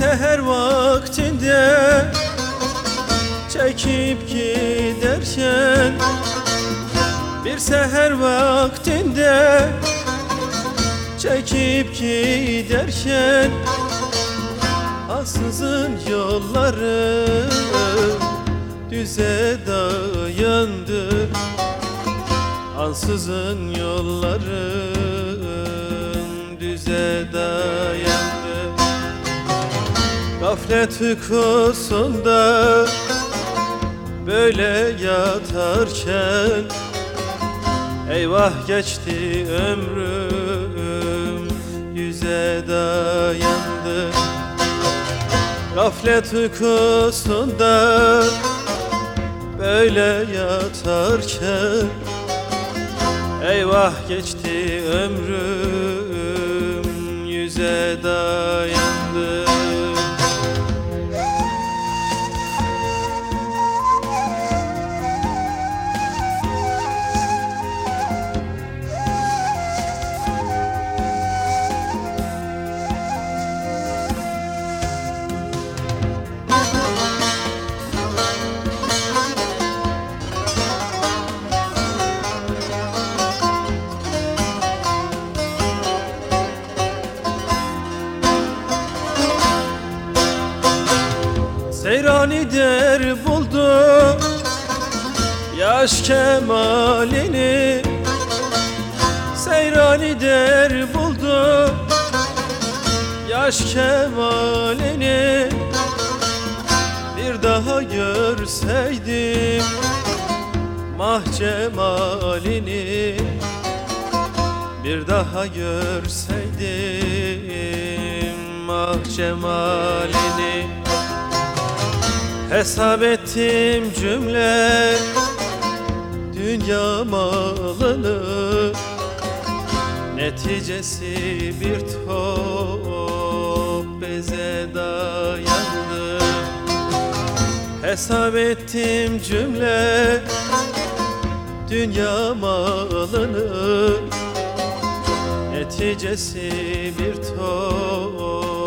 seher vaktinde Çekip giderken Bir seher vaktinde Çekip giderken Ansızın yolları Düze dayandı. Ansızın yolların Düze dayandı Gaflet uykusunda Böyle yatarken Eyvah geçti ömrüm Yüze dayandı. Gaflet uykusunda Böyle yatarken Eyvah geçti ömrüm Yüze dayandı Seyrani der buldu Yaş kemalini Seyrani der buldu Yaş kemalini Bir daha görseydim Mah cemalini Bir daha görseydim Mah cemalini Hesap ettim cümle Dünya malını Neticesi bir top beze dayandı. Hesap ettim cümle Dünya malını Neticesi bir top